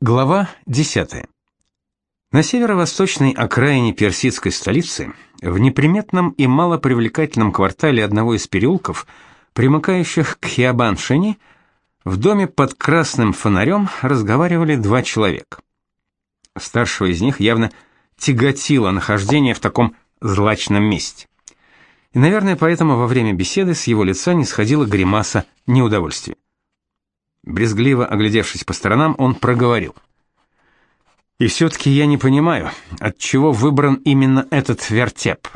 Глава 10. На северо-восточной окраине персидской столицы, в неприметном и малопривлекательном квартале одного из переулков, примыкающих к Хиабан-Шени, в доме под красным фонарем разговаривали два человека. Старшего из них явно тяготило нахождение в таком злачном месте. И, наверное, поэтому во время беседы с его лица не сходила гримаса неудовольствия. Брезгливо оглядевшись по сторонам, он проговорил. «И все-таки я не понимаю, от чего выбран именно этот вертеп?»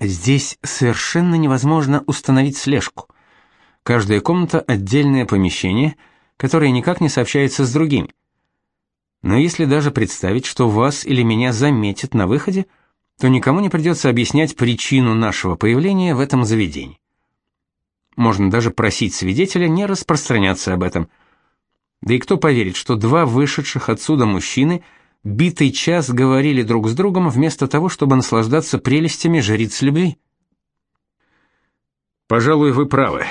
«Здесь совершенно невозможно установить слежку. Каждая комната — отдельное помещение, которое никак не сообщается с другими. Но если даже представить, что вас или меня заметят на выходе, то никому не придется объяснять причину нашего появления в этом заведении. Можно даже просить свидетеля не распространяться об этом. Да и кто поверит, что два вышедших отсюда мужчины битый час говорили друг с другом вместо того, чтобы наслаждаться прелестями жриц любви? Пожалуй, вы правы.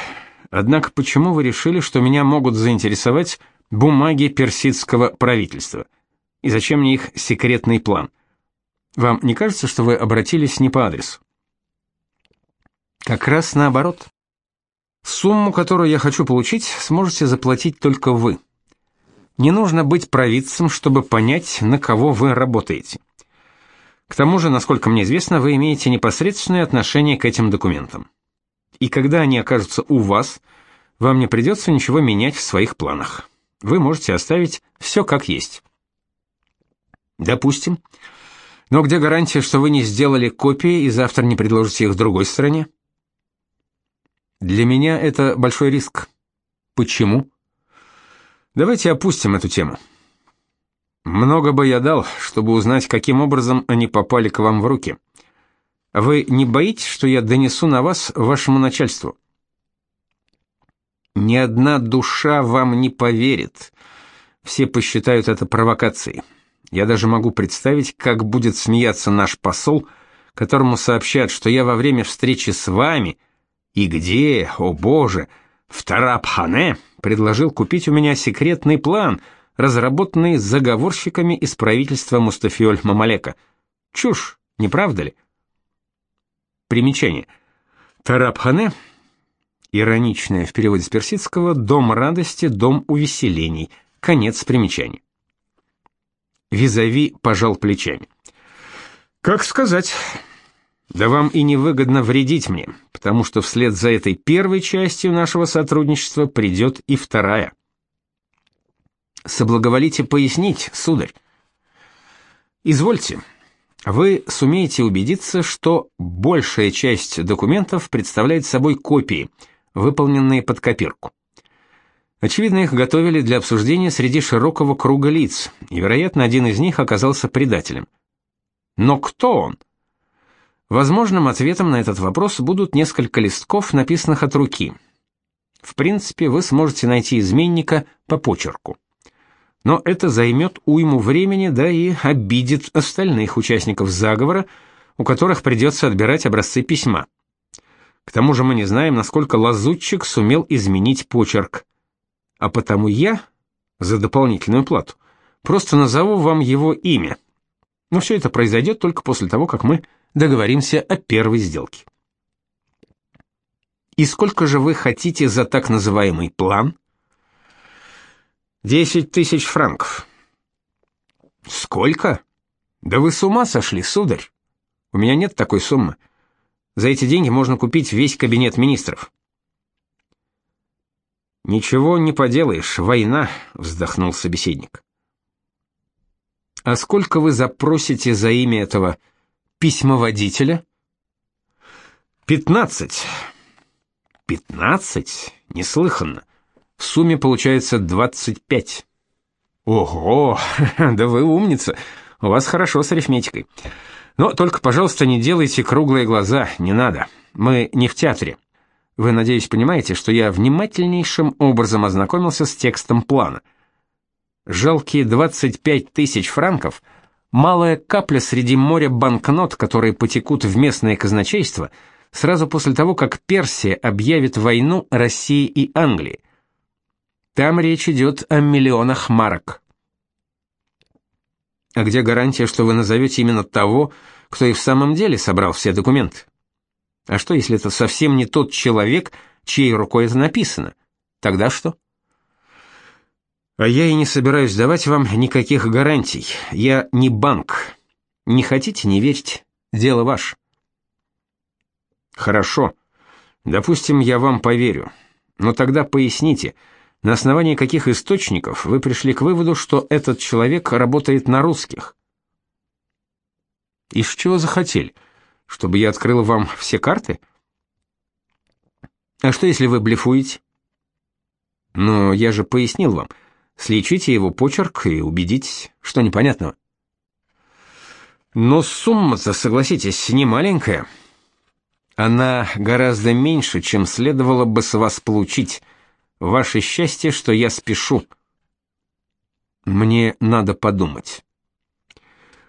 Однако почему вы решили, что меня могут заинтересовать бумаги персидского правительства? И зачем мне их секретный план? Вам не кажется, что вы обратились не по адресу? Как раз наоборот. Сумму, которую я хочу получить, сможете заплатить только вы. Не нужно быть провидцем, чтобы понять, на кого вы работаете. К тому же, насколько мне известно, вы имеете непосредственное отношение к этим документам. И когда они окажутся у вас, вам не придется ничего менять в своих планах. Вы можете оставить все как есть. Допустим. Но где гарантия, что вы не сделали копии и завтра не предложите их другой стране? Для меня это большой риск. Почему? Давайте опустим эту тему. Много бы я дал, чтобы узнать, каким образом они попали к вам в руки. Вы не боитесь, что я донесу на вас вашему начальству? Ни одна душа вам не поверит. Все посчитают это провокацией. Я даже могу представить, как будет смеяться наш посол, которому сообщат, что я во время встречи с вами – и где, о боже, в Тарабхане предложил купить у меня секретный план, разработанный заговорщиками из правительства Мустафиоль Мамалека. Чушь, не правда ли? Примечание. Тарабхане ироничное в переводе с персидского дом радости, дом увеселений. Конец примечания. Визави пожал плечами. Как сказать? Да вам и не выгодно вредить мне, потому что вслед за этой первой частью нашего сотрудничества придет и вторая. Соблаговолите пояснить, сударь. Извольте. Вы сумеете убедиться, что большая часть документов представляет собой копии, выполненные под копирку. Очевидно, их готовили для обсуждения среди широкого круга лиц, и, вероятно, один из них оказался предателем. Но кто он? Возможным ответом на этот вопрос будут несколько листков, написанных от руки. В принципе, вы сможете найти изменника по почерку. Но это займет уйму времени, да и обидит остальных участников заговора, у которых придется отбирать образцы письма. К тому же мы не знаем, насколько лазутчик сумел изменить почерк. А потому я, за дополнительную плату, просто назову вам его имя. Но все это произойдет только после того, как мы договоримся о первой сделке. И сколько же вы хотите за так называемый план? Десять тысяч франков. Сколько? Да вы с ума сошли, сударь. У меня нет такой суммы. За эти деньги можно купить весь кабинет министров. Ничего не поделаешь, война, вздохнул собеседник. А сколько вы запросите за имя этого письмоводителя? Пятнадцать. Пятнадцать? Неслыханно. В сумме получается двадцать пять. Ого, да вы умница. У вас хорошо с арифметикой. Но только, пожалуйста, не делайте круглые глаза, не надо. Мы не в театре. Вы, надеюсь, понимаете, что я внимательнейшим образом ознакомился с текстом плана. Жалкие 25 тысяч франков — малая капля среди моря банкнот, которые потекут в местное казначейство сразу после того, как Персия объявит войну России и Англии. Там речь идет о миллионах марок. А где гарантия, что вы назовете именно того, кто и в самом деле собрал все документы? А что, если это совсем не тот человек, чьей рукой это написано? Тогда что? А я и не собираюсь давать вам никаких гарантий. Я не банк. Не хотите, не верьте. Дело ваше. Хорошо. Допустим, я вам поверю. Но тогда поясните, на основании каких источников вы пришли к выводу, что этот человек работает на русских? И с чего захотели? Чтобы я открыл вам все карты? А что, если вы блефуете? Но я же пояснил вам. Слечите его почерк и убедитесь, что непонятного. Но сумма-то, согласитесь, не маленькая. Она гораздо меньше, чем следовало бы с вас получить. Ваше счастье, что я спешу. Мне надо подумать.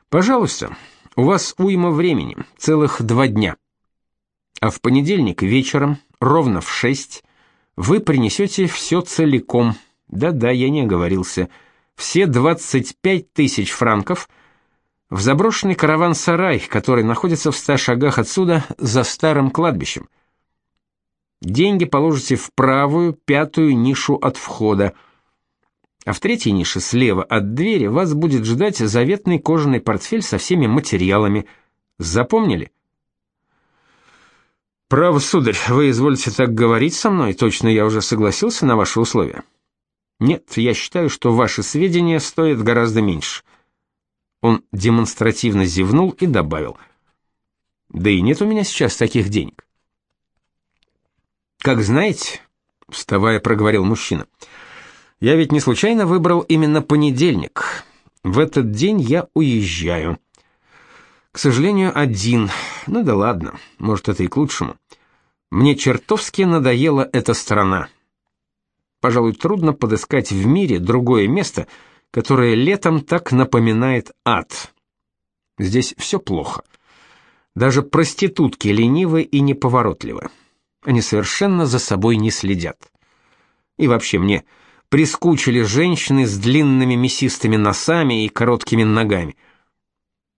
Пожалуйста, у вас уйма времени, целых два дня. А в понедельник вечером, ровно в шесть, вы принесете все целиком. Да-да, я не оговорился. Все 25 тысяч франков — в заброшенный караван-сарай, который находится в ста шагах отсюда, за старым кладбищем. Деньги положите в правую, пятую нишу от входа. А в третьей нише слева от двери вас будет ждать заветный кожаный портфель со всеми материалами. Запомнили? Право, сударь, вы изволите так говорить со мной, точно я уже согласился на ваши условия. Нет, я считаю, что ваши сведения стоят гораздо меньше. Он демонстративно зевнул и добавил: "Да и нет у меня сейчас таких денег". Как знаете, вставая, проговорил мужчина. Я ведь не случайно выбрал именно понедельник. В этот день я уезжаю. К сожалению, один. Ну да ладно, может, это и к лучшему. Мне чертовски надоела эта страна. Пожалуй, трудно подыскать в мире другое место, которое летом так напоминает ад. Здесь все плохо. Даже проститутки ленивы и неповоротливы. Они совершенно за собой не следят. И вообще мне прискучили женщины с длинными мясистыми носами и короткими ногами.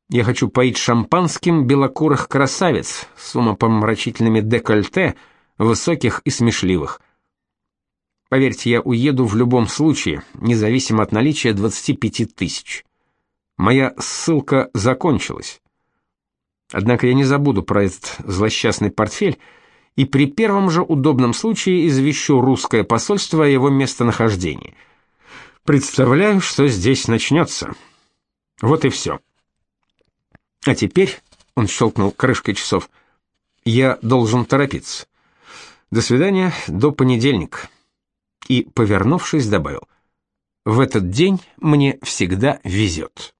Я хочу поить шампанским белокурых красавиц с умопомрачительными декольте, высоких и смешливых. Поверьте, я уеду в любом случае, независимо от наличия 25 тысяч. Моя ссылка закончилась. Однако я не забуду про этот злосчастный портфель и при первом же удобном случае извещу русское посольство о его местонахождении. Представляю, что здесь начнется. Вот и все. А теперь, он щелкнул крышкой часов, я должен торопиться. До свидания, до понедельника и, повернувшись, добавил: "В этот день мне всегда везет».